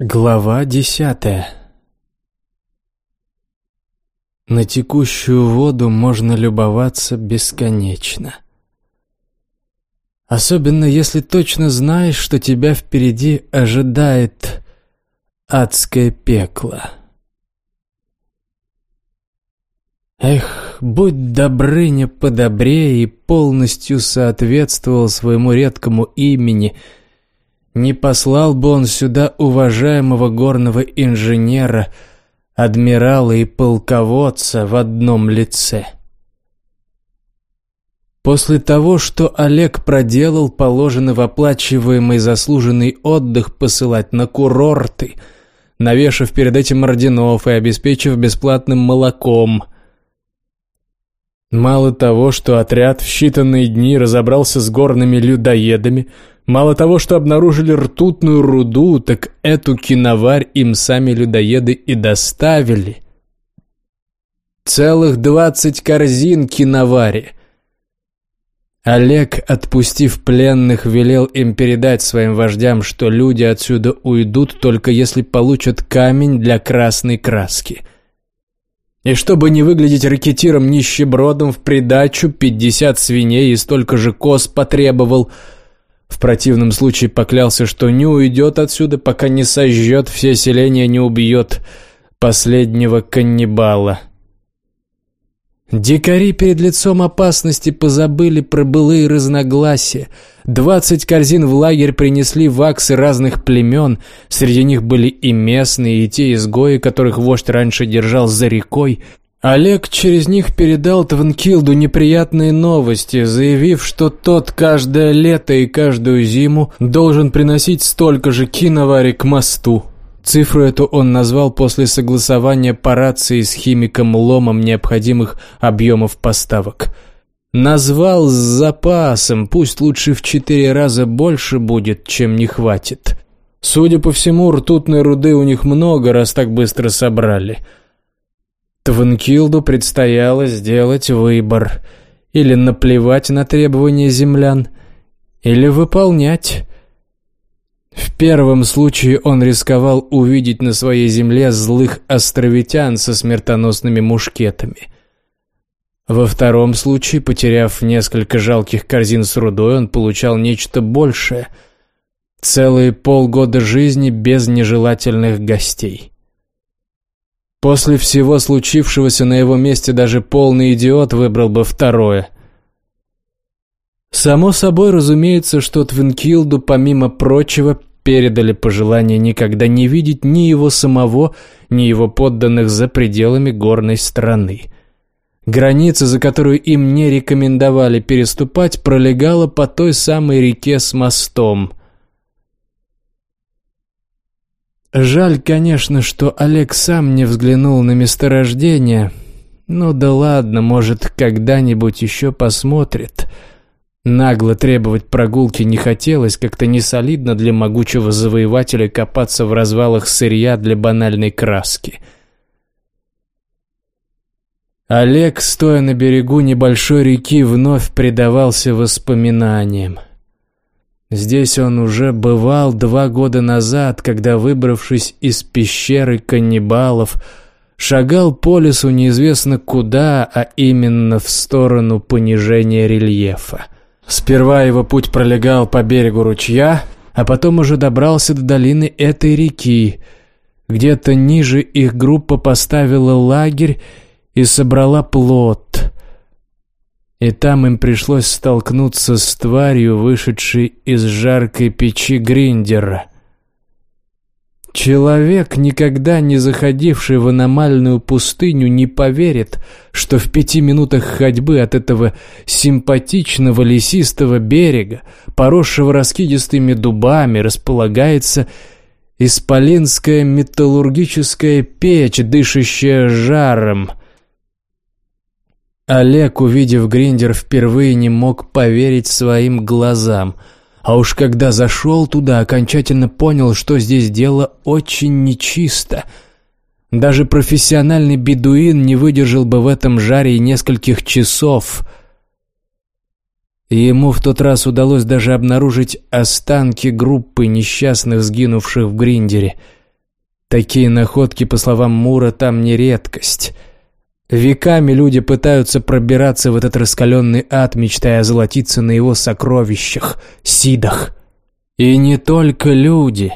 Глава десятая На текущую воду можно любоваться бесконечно. Особенно если точно знаешь, что тебя впереди ожидает адское пекло. Эх, будь Добрыня подобрее и полностью соответствовал своему редкому имени — не послал бы он сюда уважаемого горного инженера, адмирала и полководца в одном лице. После того, что Олег проделал, положено в оплачиваемый заслуженный отдых посылать на курорты, навешав перед этим орденов и обеспечив бесплатным молоком – Мало того, что отряд в считанные дни разобрался с горными людоедами, мало того, что обнаружили ртутную руду, так эту киноварь им сами людоеды и доставили. Целых двадцать корзин киновари. Олег, отпустив пленных, велел им передать своим вождям, что люди отсюда уйдут, только если получат камень для красной краски – и чтобы не выглядеть ракетиром-нищебродом, в придачу 50 свиней и столько же коз потребовал. В противном случае поклялся, что не уйдет отсюда, пока не сожжет все селения, не убьет последнего каннибала. Дикари перед лицом опасности позабыли про былые разногласия. Двадцать корзин в лагерь принесли ваксы разных племен. Среди них были и местные, и те изгои, которых вождь раньше держал за рекой. Олег через них передал Тванкилду неприятные новости, заявив, что тот каждое лето и каждую зиму должен приносить столько же киновари к мосту. Цифру эту он назвал после согласования по рации с химиком Ломом необходимых объемов поставок. Назвал с запасом, пусть лучше в четыре раза больше будет, чем не хватит. Судя по всему, ртутной руды у них много, раз так быстро собрали. Тванкилду предстояло сделать выбор. Или наплевать на требования землян, или выполнять. В первом случае он рисковал увидеть на своей земле злых островитян со смертоносными мушкетами. Во втором случае, потеряв несколько жалких корзин с рудой, он получал нечто большее — целые полгода жизни без нежелательных гостей. После всего случившегося на его месте даже полный идиот выбрал бы второе. Само собой разумеется, что Твинкилду, помимо прочего, передали пожелание никогда не видеть ни его самого, ни его подданных за пределами горной страны. Граница, за которую им не рекомендовали переступать, пролегала по той самой реке с мостом. Жаль, конечно, что Олег сам не взглянул на месторождение. Ну да ладно, может, когда-нибудь еще посмотрит. Нагло требовать прогулки не хотелось, как-то несолидно для могучего завоевателя копаться в развалах сырья для банальной краски. Олег, стоя на берегу небольшой реки, вновь предавался воспоминаниям. Здесь он уже бывал два года назад, когда, выбравшись из пещеры каннибалов, шагал по лесу неизвестно куда, а именно в сторону понижения рельефа. Сперва его путь пролегал по берегу ручья, а потом уже добрался до долины этой реки. Где-то ниже их группа поставила лагерь и собрала плод. И там им пришлось столкнуться с тварью, вышедшей из жаркой печи Гриндера — Человек, никогда не заходивший в аномальную пустыню, не поверит, что в пяти минутах ходьбы от этого симпатичного лесистого берега, поросшего раскидистыми дубами, располагается исполинская металлургическая печь, дышащая жаром. Олег, увидев Гриндер, впервые не мог поверить своим глазам – а уж когда зашел туда, окончательно понял, что здесь дело очень нечисто. Даже профессиональный бедуин не выдержал бы в этом жаре нескольких часов. ему в тот раз удалось даже обнаружить останки группы несчастных, сгинувших в Гриндере. Такие находки, по словам Мура, там не редкость. Веками люди пытаются пробираться в этот раскаленный ад, мечтая золотиться на его сокровищах, сидах. И не только люди.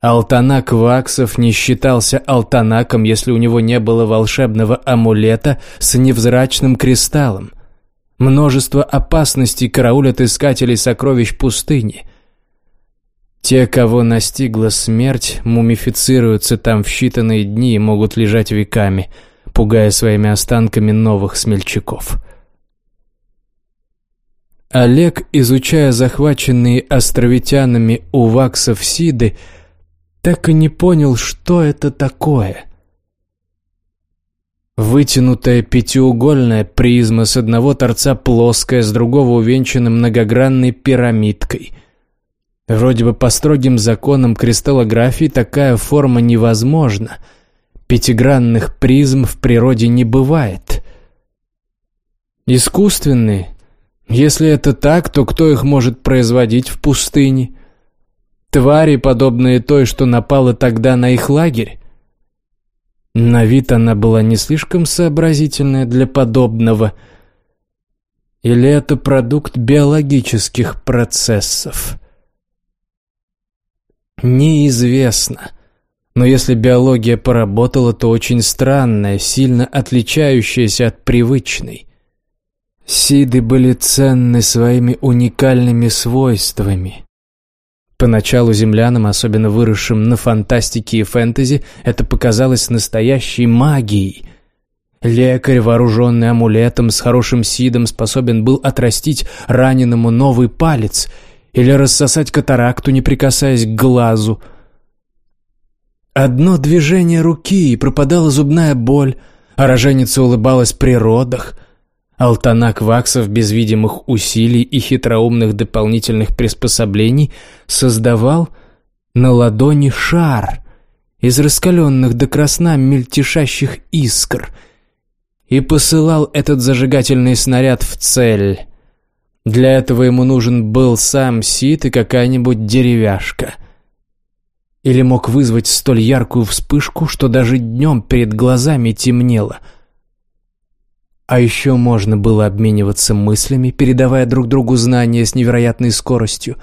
Алтанак Ваксов не считался алтанаком, если у него не было волшебного амулета с невзрачным кристаллом. Множество опасностей караулят искателей сокровищ пустыни. Те, кого настигла смерть, мумифицируются там в считанные дни и могут лежать веками, пугая своими останками новых смельчаков. Олег, изучая захваченные островитянами у ваксов Сиды, так и не понял, что это такое. Вытянутая пятиугольная призма с одного торца плоская, с другого увенчана многогранной пирамидкой. Вроде бы по строгим законам кристаллографии такая форма невозможна. Пятигранных призм в природе не бывает. Искусственные, если это так, то кто их может производить в пустыне? Твари, подобные той, что напала тогда на их лагерь? На вид она была не слишком сообразительная для подобного. Или это продукт биологических процессов? Неизвестно. Но если биология поработала, то очень странная, сильно отличающаяся от привычной. Сиды были ценны своими уникальными свойствами. Поначалу землянам, особенно выросшим на фантастике и фэнтези, это показалось настоящей магией. Лекарь, вооруженный амулетом с хорошим сидом, способен был отрастить раненому новый палец или рассосать катаракту, не прикасаясь к глазу. Одно движение руки, и пропадала зубная боль, а роженица улыбалась при родах — Алтанак Ваксов без видимых усилий и хитроумных дополнительных приспособлений создавал на ладони шар из раскаленных до красна мельтешащих искр и посылал этот зажигательный снаряд в цель. Для этого ему нужен был сам сит и какая-нибудь деревяшка. Или мог вызвать столь яркую вспышку, что даже днем перед глазами темнело — а еще можно было обмениваться мыслями, передавая друг другу знания с невероятной скоростью.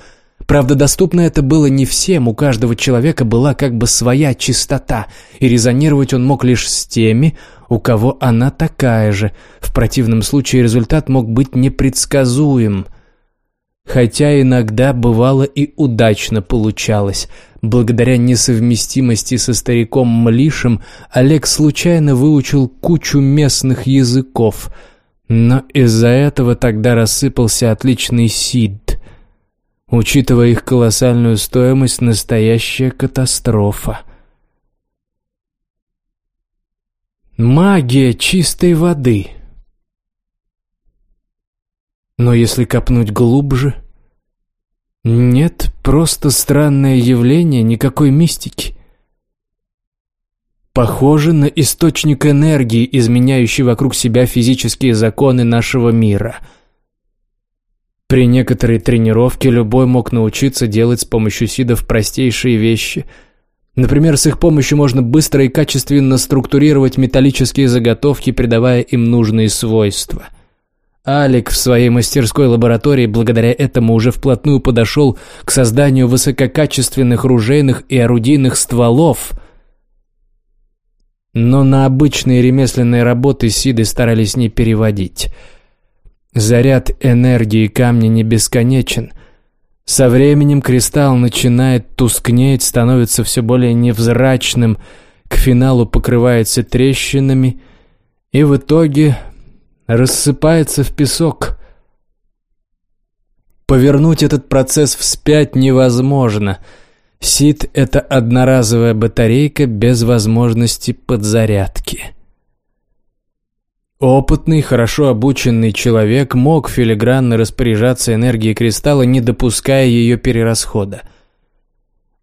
Правда, доступно это было не всем, у каждого человека была как бы своя чистота, и резонировать он мог лишь с теми, у кого она такая же. В противном случае результат мог быть непредсказуем. Хотя иногда бывало и удачно получалось. Благодаря несовместимости со стариком Млишем Олег случайно выучил кучу местных языков, но из-за этого тогда рассыпался отличный сид. Учитывая их колоссальную стоимость, настоящая катастрофа. Магия чистой воды. Но если копнуть глубже, нет, просто странное явление, никакой мистики. Похоже на источник энергии, изменяющий вокруг себя физические законы нашего мира. При некоторой тренировке любой мог научиться делать с помощью сидов простейшие вещи. Например, с их помощью можно быстро и качественно структурировать металлические заготовки, придавая им нужные свойства – Алик в своей мастерской лаборатории благодаря этому уже вплотную подошел к созданию высококачественных ружейных и орудийных стволов. Но на обычные ремесленные работы Сиды старались не переводить. Заряд энергии камня не бесконечен. Со временем кристалл начинает тускнеть, становится все более невзрачным, к финалу покрывается трещинами, и в итоге рассыпается в песок. Повернуть этот процесс вспять невозможно. Сид — это одноразовая батарейка без возможности подзарядки. Опытный, хорошо обученный человек мог филигранно распоряжаться энергией кристалла, не допуская ее перерасхода.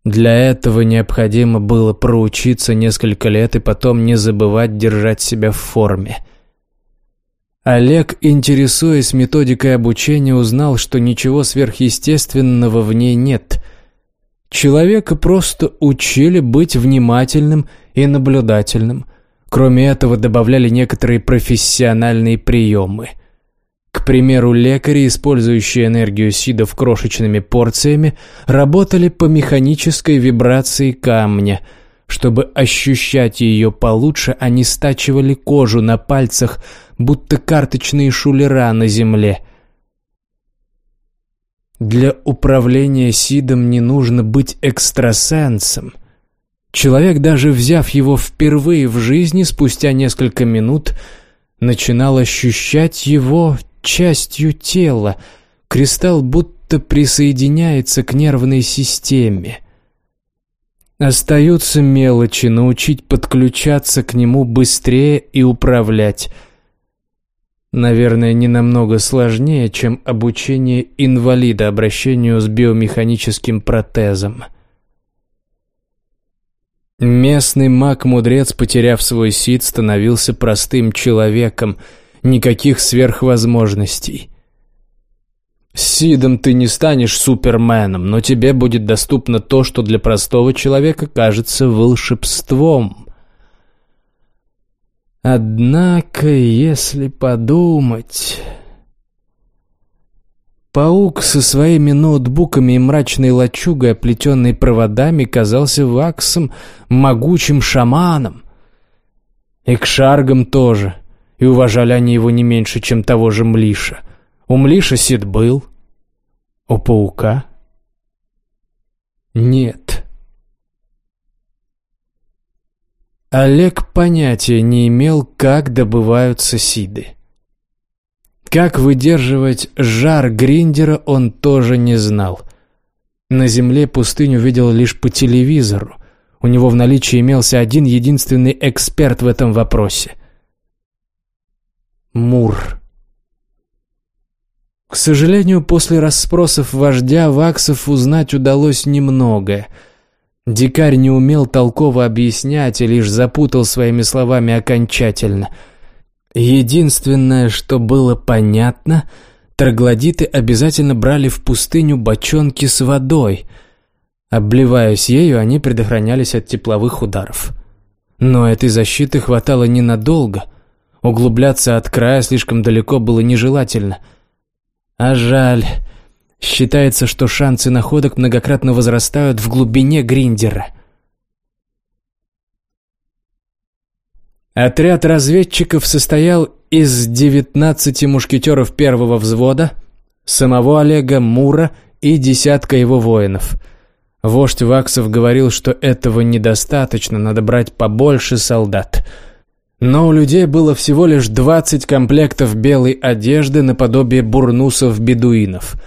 Для этого необходимо было проучиться несколько лет и потом не забывать держать себя в форме – Олег, интересуясь методикой обучения, узнал, что ничего сверхъестественного в ней нет. Человека просто учили быть внимательным и наблюдательным. Кроме этого, добавляли некоторые профессиональные приемы. К примеру, лекари, использующие энергию сидов крошечными порциями, работали по механической вибрации камня. Чтобы ощущать ее получше, они стачивали кожу на пальцах, будто карточные шулера на земле – для управления Сидом не нужно быть экстрасенсом. Человек, даже взяв его впервые в жизни, спустя несколько минут, начинал ощущать его частью тела. Кристалл будто присоединяется к нервной системе. Остаются мелочи, научить подключаться к нему быстрее и управлять – Наверное, не намного сложнее, чем обучение инвалида обращению с биомеханическим протезом. Местный маг-мудрец, потеряв свой сит, становился простым человеком, никаких сверхвозможностей. Сидом ты не станешь суперменом, но тебе будет доступно то, что для простого человека кажется волшебством. Однако, если подумать... Паук со своими ноутбуками и мрачной лачугой, оплетенной проводами, казался ваксом, могучим шаманом. И к шаргам тоже, и уважали они его не меньше, чем того же Млиша. У Млиша Сид был, у паука нет. Олег понятия не имел, как добываются сиды. Как выдерживать жар гриндера он тоже не знал. На земле пустыню видел лишь по телевизору. У него в наличии имелся один единственный эксперт в этом вопросе. Мур. К сожалению, после расспросов вождя Ваксов узнать удалось немногое – Дикарь не умел толково объяснять и лишь запутал своими словами окончательно. Единственное, что было понятно, троглодиты обязательно брали в пустыню бочонки с водой. Обливаясь ею, они предохранялись от тепловых ударов. Но этой защиты хватало ненадолго. Углубляться от края слишком далеко было нежелательно. А жаль, Считается, что шансы находок многократно возрастают в глубине гриндера. Отряд разведчиков состоял из 19 мушкетеров первого взвода, самого Олега Мура и десятка его воинов. Вождь Ваксов говорил, что этого недостаточно, надо брать побольше солдат. Но у людей было всего лишь 20 комплектов белой одежды наподобие бурнусов-бедуинов –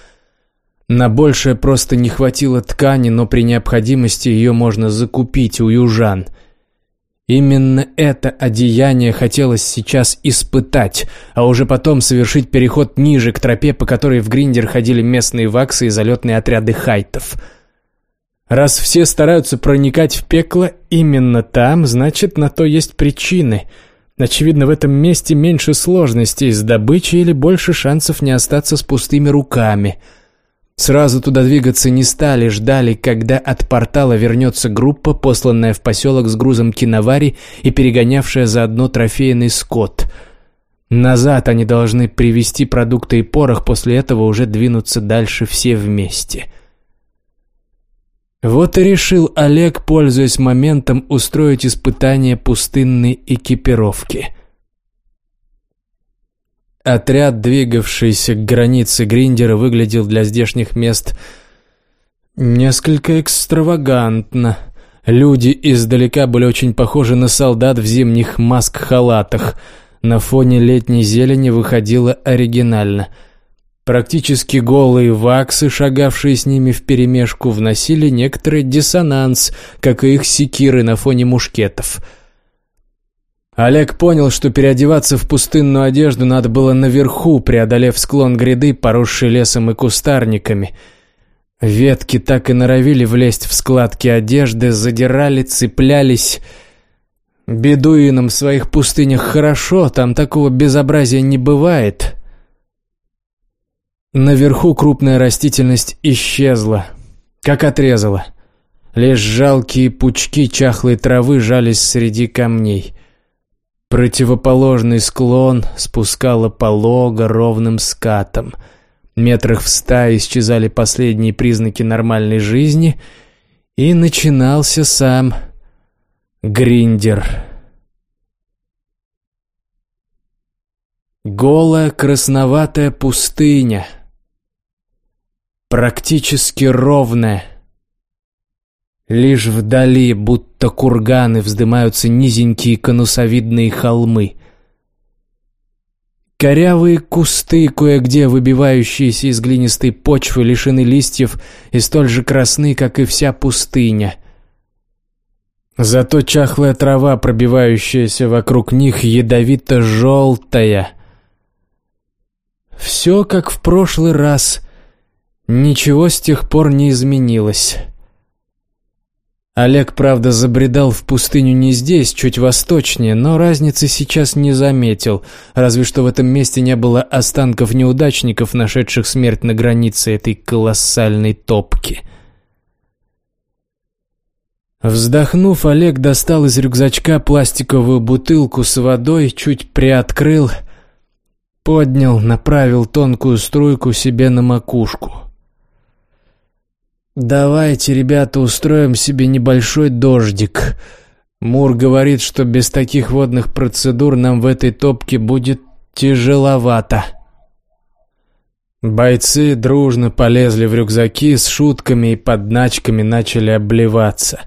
на большее просто не хватило ткани, но при необходимости ее можно закупить у южан. Именно это одеяние хотелось сейчас испытать, а уже потом совершить переход ниже к тропе, по которой в Гриндер ходили местные ваксы и залетные отряды хайтов. Раз все стараются проникать в пекло именно там, значит, на то есть причины. Очевидно, в этом месте меньше сложностей с добычей или больше шансов не остаться с пустыми руками – Сразу туда двигаться не стали, ждали, когда от портала вернется группа, посланная в поселок с грузом киновари и перегонявшая заодно трофейный скот. Назад они должны привезти продукты и порох, после этого уже двинуться дальше все вместе. Вот и решил Олег, пользуясь моментом, устроить испытание пустынной экипировки – Отряд, двигавшийся к границе Гриндера, выглядел для здешних мест несколько экстравагантно. Люди издалека были очень похожи на солдат в зимних маск-халатах. На фоне летней зелени выходило оригинально. Практически голые ваксы, шагавшие с ними вперемешку, вносили некоторый диссонанс, как и их секиры на фоне мушкетов – Олег понял, что переодеваться в пустынную одежду надо было наверху, преодолев склон гряды, поросший лесом и кустарниками. Ветки так и норовили влезть в складки одежды, задирали, цеплялись. Бедуинам в своих пустынях хорошо, там такого безобразия не бывает. Наверху крупная растительность исчезла, как отрезала. Лишь жалкие пучки чахлой травы жались среди камней. Противоположный склон спускало полого ровным скатом. Метрах в ста исчезали последние признаки нормальной жизни, и начинался сам Гриндер. Голая красноватая пустыня. Практически ровная. Лишь вдали, будто курганы, вздымаются низенькие конусовидные холмы. Корявые кусты, кое-где выбивающиеся из глинистой почвы, лишены листьев и столь же красны, как и вся пустыня. Зато чахлая трава, пробивающаяся вокруг них, ядовито-желтая. Все как в прошлый раз. Ничего с тех пор не изменилось. Олег, правда, забредал в пустыню не здесь, чуть восточнее, но разницы сейчас не заметил, разве что в этом месте не было останков неудачников, нашедших смерть на границе этой колоссальной топки. Вздохнув, Олег достал из рюкзачка пластиковую бутылку с водой, чуть приоткрыл, поднял, направил тонкую струйку себе на макушку. «Давайте, ребята, устроим себе небольшой дождик. Мур говорит, что без таких водных процедур нам в этой топке будет тяжеловато». Бойцы дружно полезли в рюкзаки с шутками и подначками начали обливаться.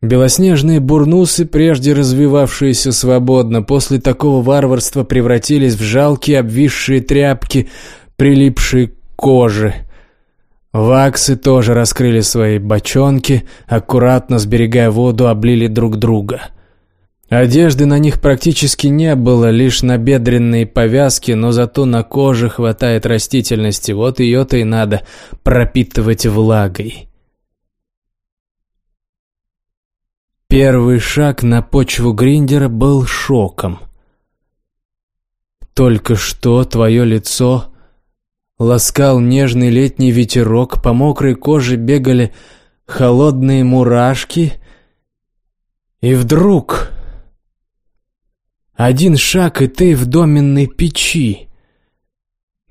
Белоснежные бурнусы, прежде развивавшиеся свободно, после такого варварства превратились в жалкие обвисшие тряпки, прилипшие к коже – Ваксы тоже раскрыли свои бочонки, аккуратно сберегая воду, облили друг друга. Одежды на них практически не было, лишь набедренные повязки, но зато на коже хватает растительности, вот ее-то и надо пропитывать влагой. Первый шаг на почву Гриндера был шоком. Только что твое лицо Ласкал нежный летний ветерок, по мокрой коже бегали холодные мурашки. И вдруг... Один шаг, и ты в доменной печи.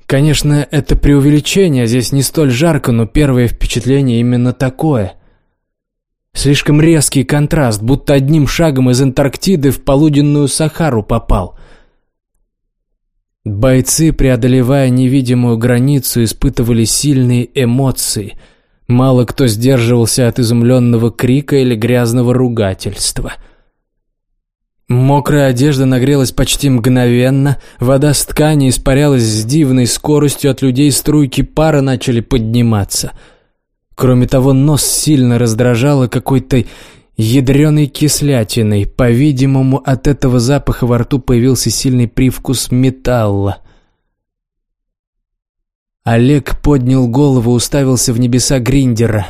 Конечно, это преувеличение, здесь не столь жарко, но первое впечатление именно такое. Слишком резкий контраст, будто одним шагом из Антарктиды в полуденную Сахару попал. Бойцы, преодолевая невидимую границу, испытывали сильные эмоции. Мало кто сдерживался от изумленного крика или грязного ругательства. Мокрая одежда нагрелась почти мгновенно, вода с ткани испарялась с дивной скоростью, от людей струйки пара начали подниматься. Кроме того, нос сильно раздражало какой-то ядреной кислятиной. По-видимому, от этого запаха во рту появился сильный привкус металла. Олег поднял голову, уставился в небеса Гриндера.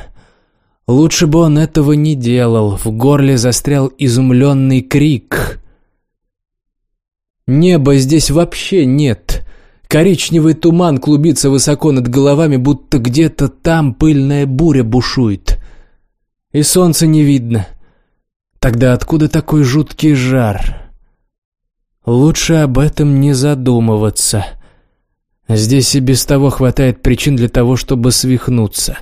Лучше бы он этого не делал. В горле застрял изумленный крик. Неба здесь вообще нет. Коричневый туман клубится высоко над головами, будто где-то там пыльная буря бушует. И солнца не видно. Тогда откуда такой жуткий жар? Лучше об этом не задумываться. Здесь и без того хватает причин для того, чтобы свихнуться.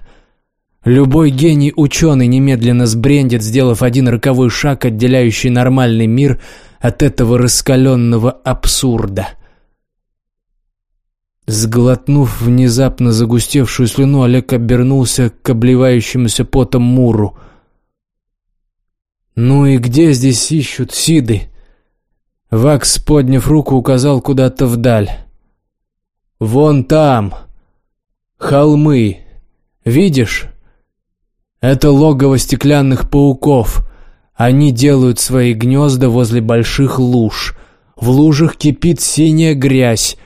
Любой гений ученый немедленно сбрендит, сделав один роковой шаг, отделяющий нормальный мир от этого раскаленного абсурда. Сглотнув внезапно загустевшую слюну, Олег обернулся к обливающемуся потом Муру – «Ну и где здесь ищут Сиды?» Вакс, подняв руку, указал куда-то вдаль. «Вон там! Холмы! Видишь? Это логово стеклянных пауков. Они делают свои гнезда возле больших луж. В лужах кипит синяя грязь.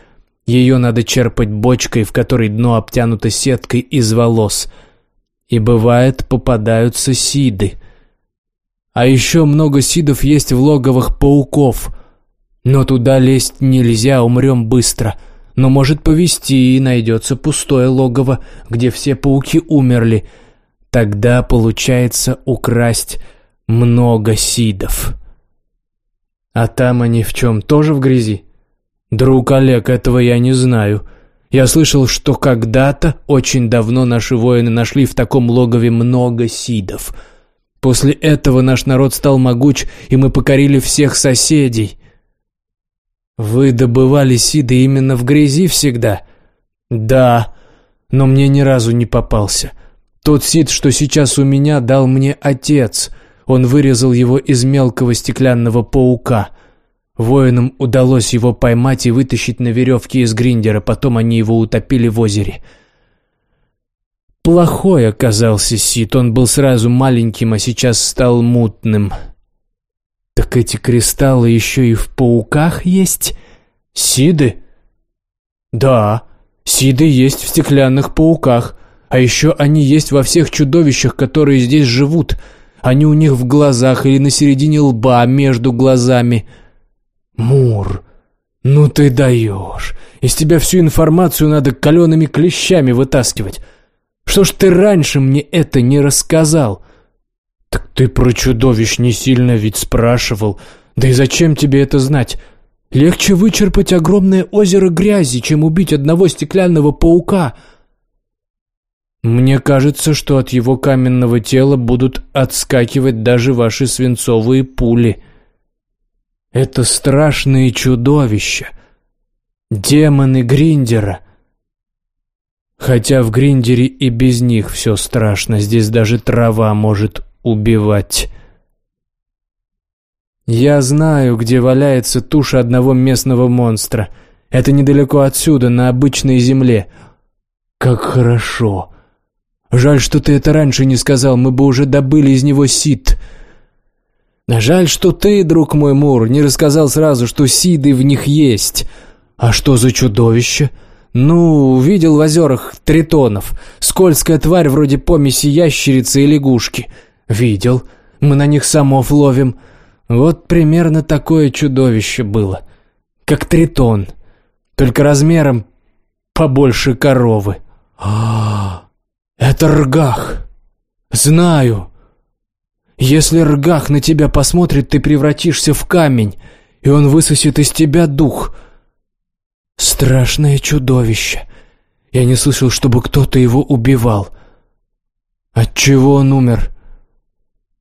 Ее надо черпать бочкой, в которой дно обтянуто сеткой из волос. И бывает, попадаются сиды. А еще много сидов есть в логовах пауков. Но туда лезть нельзя, умрем быстро. Но может повезти, и найдется пустое логово, где все пауки умерли. тогда получается украсть много сидов. А там они в чем, тоже в грязи? Друг Олег, этого я не знаю. Я слышал, что когда-то, очень давно, наши воины нашли в таком логове много сидов. После этого наш народ стал могуч, и мы покорили всех соседей. Вы добывали сиды именно в грязи всегда? Да, но мне ни разу не попался. Тот сид, что сейчас у меня, дал мне отец. Он вырезал его из мелкого стеклянного паука. Воинам удалось его поймать и вытащить на веревке из гриндера, потом они его утопили в озере. Плохой оказался Сид, он был сразу маленьким, а сейчас стал мутным. Так эти кристаллы еще и в пауках есть? Сиды? Да, сиды есть в стеклянных пауках, а еще они есть во всех чудовищах, которые здесь живут. Они у них в глазах или на середине лба, между глазами. Мур, ну ты даешь. Из тебя всю информацию надо калеными клещами вытаскивать. Что ж ты раньше мне это не рассказал? Так ты про чудовищ не сильно ведь спрашивал. Да и зачем тебе это знать? Легче вычерпать огромное озеро грязи, чем убить одного стеклянного паука. Мне кажется, что от его каменного тела будут отскакивать даже ваши свинцовые пули. Это страшные чудовища. Демоны Гриндера — Хотя в Гриндере и без них все страшно, здесь даже трава может убивать. Я знаю, где валяется туша одного местного монстра. Это недалеко отсюда, на обычной земле. Как хорошо. Жаль, что ты это раньше не сказал, мы бы уже добыли из него сит. Жаль, что ты, друг мой Мур, не рассказал сразу, что сиды в них есть. А что за чудовище? — «Ну, видел в озерах тритонов. Скользкая тварь вроде помеси ящерицы и лягушки. Видел. Мы на них самов ловим. Вот примерно такое чудовище было. Как тритон. Только размером побольше коровы. А, это ргах. Знаю. Если ргах на тебя посмотрит, ты превратишься в камень, и он высосет из тебя дух». Страшное чудовище. Я не слышал, чтобы кто-то его убивал. От чего он умер?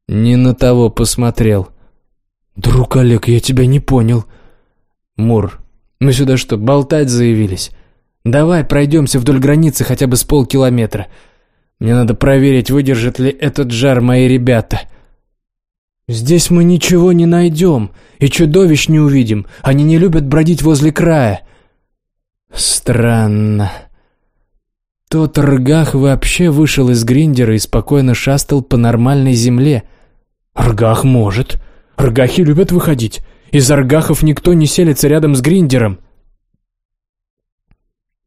Не на того посмотрел. Друг Олег, я тебя не понял. Мур, мы сюда что, болтать заявились? Давай пройдемся вдоль границы хотя бы с полкилометра. Мне надо проверить, выдержат ли этот жар мои ребята. Здесь мы ничего не найдем и чудовищ не увидим. Они не любят бродить возле края. Странно. Тот Ргах вообще вышел из гриндера и спокойно шастал по нормальной земле. Ргах может. Ргахи любят выходить. Из Аргахов никто не селится рядом с гриндером.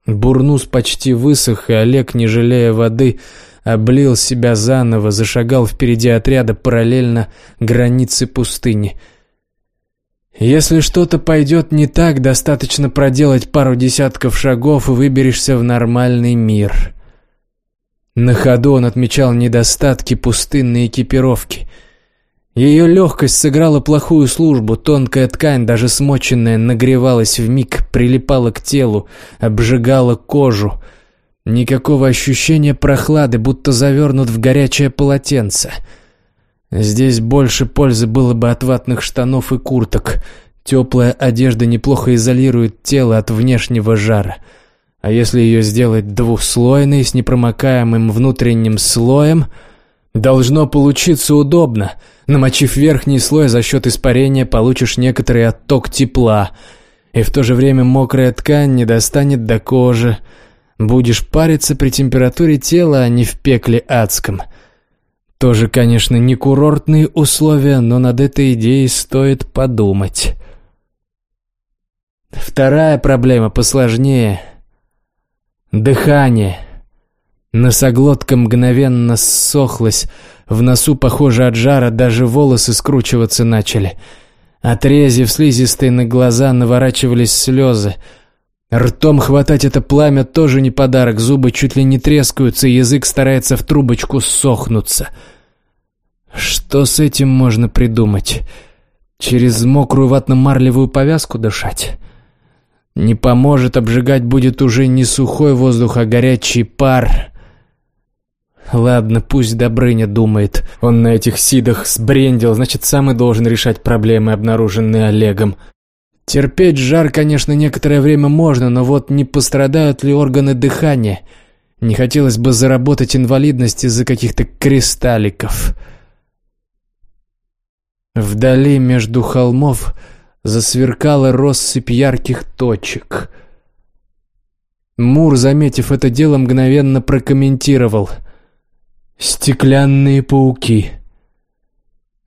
Бурнус почти высох, и Олег, не жалея воды, облил себя заново, зашагал впереди отряда параллельно границе пустыни — если что-то пойдет не так, достаточно проделать пару десятков шагов и выберешься в нормальный мир. На ходу он отмечал недостатки пустынной экипировки. Ее легкость сыграла плохую службу, тонкая ткань, даже смоченная, нагревалась в миг, прилипала к телу, обжигала кожу. Никакого ощущения прохлады, будто завернут в горячее полотенце — Здесь больше пользы было бы от ватных штанов и курток. Теплая одежда неплохо изолирует тело от внешнего жара. А если ее сделать двухслойной с непромокаемым внутренним слоем, должно получиться удобно. Намочив верхний слой за счет испарения, получишь некоторый отток тепла. И в то же время мокрая ткань не достанет до кожи. Будешь париться при температуре тела, а не в пекле адском. Тоже, конечно, не курортные условия, но над этой идеей стоит подумать. Вторая проблема посложнее. Дыхание. Носоглотка мгновенно ссохлась, в носу, похоже, от жара даже волосы скручиваться начали. Отрезив слизистой на глаза, наворачивались слезы. Ртом хватать это пламя тоже не подарок, зубы чуть ли не трескаются, язык старается в трубочку сохнуться. Что с этим можно придумать? Через мокрую ватно-марлевую повязку дышать? Не поможет, обжигать будет уже не сухой воздух, а горячий пар. Ладно, пусть Добрыня думает. Он на этих сидах сбрендил, значит, сам и должен решать проблемы, обнаруженные Олегом. Терпеть жар, конечно, некоторое время можно, но вот не пострадают ли органы дыхания? Не хотелось бы заработать инвалидность из-за каких-то кристалликов. Вдали между холмов засверкала россыпь ярких точек. Мур, заметив это дело, мгновенно прокомментировал. «Стеклянные пауки».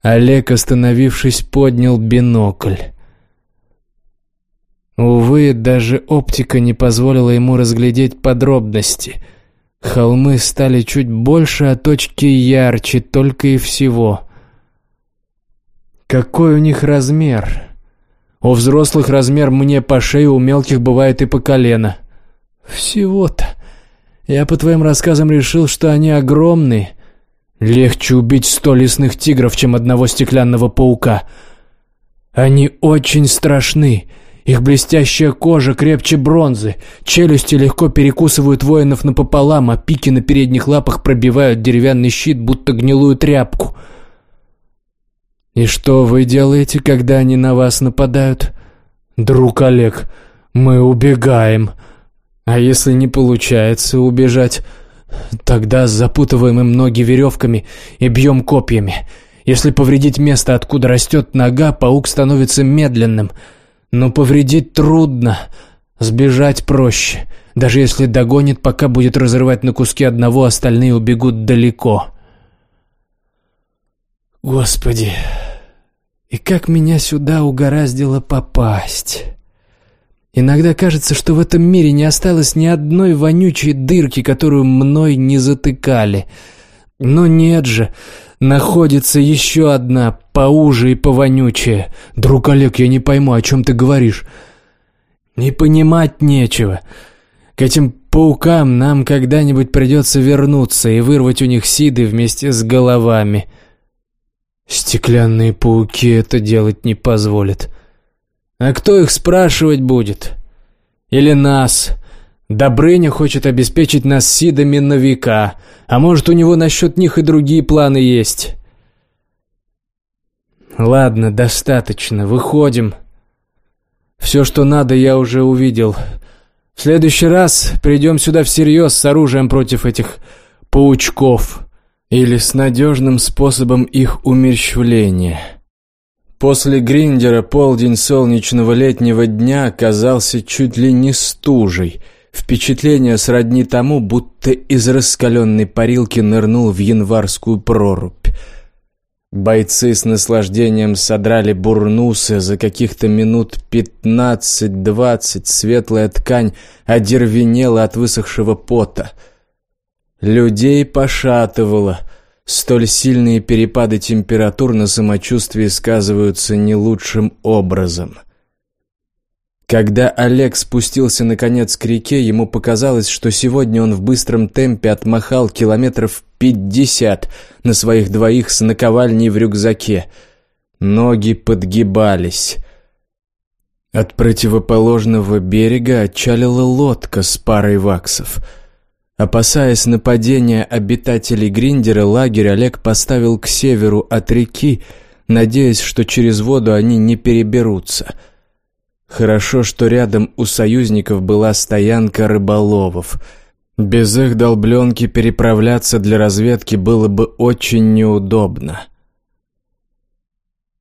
Олег, остановившись, поднял бинокль. Увы, даже оптика не позволила ему разглядеть подробности. Холмы стали чуть больше, а точки ярче, только и всего. Какой у них размер? У взрослых размер мне по шее, у мелких бывает и по колено. Всего-то. Я по твоим рассказам решил, что они огромные. Легче убить сто лесных тигров, чем одного стеклянного паука. Они очень страшны. Их блестящая кожа крепче бронзы, челюсти легко перекусывают воинов напополам, а пики на передних лапах пробивают деревянный щит, будто гнилую тряпку — «И что вы делаете, когда они на вас нападают?» «Друг Олег, мы убегаем. А если не получается убежать, тогда запутываем им ноги веревками и бьем копьями. Если повредить место, откуда растет нога, паук становится медленным. Но повредить трудно, сбежать проще. Даже если догонит, пока будет разрывать на куски одного, остальные убегут далеко». «Господи!» И как меня сюда угораздило попасть. Иногда кажется, что в этом мире не осталось ни одной вонючей дырки, которую мной не затыкали. Но нет же, находится еще одна, поуже и повонючее. Друг Олег, я не пойму, о чем ты говоришь. Не понимать нечего. К этим паукам нам когда-нибудь придется вернуться и вырвать у них сиды вместе с головами. Стеклянные пауки это делать не позволят. А кто их спрашивать будет? Или нас? Добрыня хочет обеспечить нас сидами на века, а может, у него насчет них и другие планы есть. Ладно, достаточно, выходим. Все, что надо, я уже увидел. В следующий раз придем сюда всерьез с оружием против этих паучков или с надежным способом их умерщвления. После Гриндера полдень солнечного летнего дня оказался чуть ли не стужей. Впечатление сродни тому, будто из раскаленной парилки нырнул в январскую прорубь. Бойцы с наслаждением содрали бурнусы, за каких-то минут пятнадцать-двадцать светлая ткань одервенела от высохшего пота — Людей пошатывало. Столь сильные перепады температур на самочувствии сказываются не лучшим образом. Когда Олег спустился наконец к реке, ему показалось, что сегодня он в быстром темпе отмахал километров пятьдесят на своих двоих с наковальней в рюкзаке. Ноги подгибались. От противоположного берега отчалила лодка с парой ваксов — Опасаясь нападения обитателей Гриндера, лагерь Олег поставил к северу от реки, надеясь, что через воду они не переберутся. Хорошо, что рядом у союзников была стоянка рыболовов. Без их долбленки переправляться для разведки было бы очень неудобно.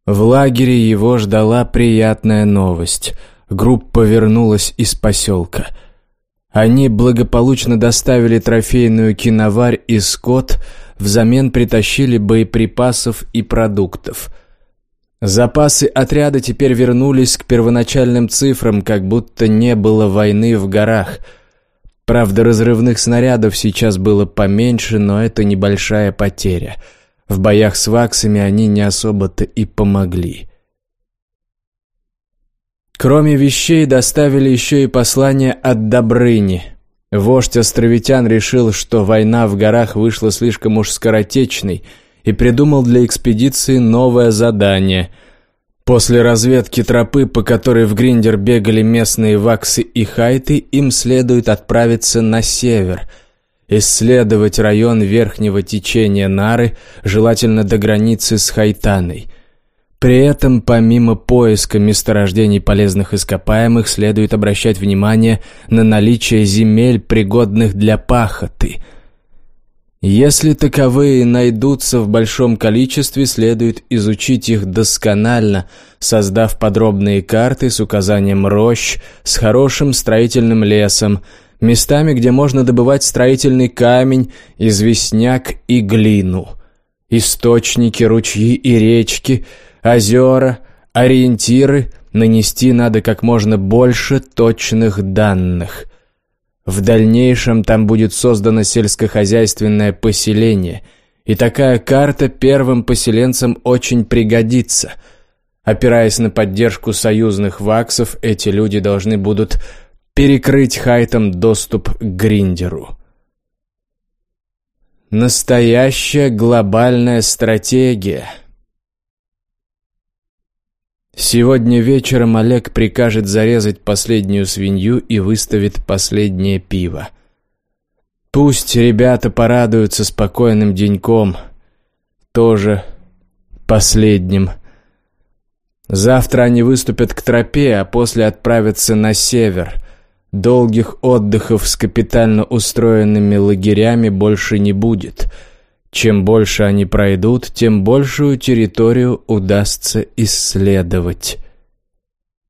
В лагере его ждала приятная новость. Группа вернулась из поселка – они благополучно доставили трофейную киноварь и скот, взамен притащили боеприпасов и продуктов. Запасы отряда теперь вернулись к первоначальным цифрам, как будто не было войны в горах. Правда, разрывных снарядов сейчас было поменьше, но это небольшая потеря. В боях с ваксами они не особо-то и помогли. Кроме вещей доставили еще и послание от Добрыни. Вождь островитян решил, что война в горах вышла слишком уж скоротечной и придумал для экспедиции новое задание. После разведки тропы, по которой в Гриндер бегали местные ваксы и хайты, им следует отправиться на север – исследовать район верхнего течения Нары, желательно до границы с Хайтаной. При этом, помимо поиска месторождений полезных ископаемых, следует обращать внимание на наличие земель, пригодных для пахоты. Если таковые найдутся в большом количестве, следует изучить их досконально, создав подробные карты с указанием рощ, с хорошим строительным лесом, местами, где можно добывать строительный камень, известняк и глину. Источники, ручьи и речки, озера, ориентиры нанести надо как можно больше точных данных. В дальнейшем там будет создано сельскохозяйственное поселение, и такая карта первым поселенцам очень пригодится. Опираясь на поддержку союзных ваксов, эти люди должны будут перекрыть хайтам доступ к гриндеру. Настоящая глобальная стратегия. Сегодня вечером Олег прикажет зарезать последнюю свинью и выставит последнее пиво. Пусть ребята порадуются спокойным деньком, тоже последним. Завтра они выступят к тропе, а после отправятся на север — Долгих отдыхов с капитально устроенными лагерями больше не будет. Чем больше они пройдут, тем большую территорию удастся исследовать.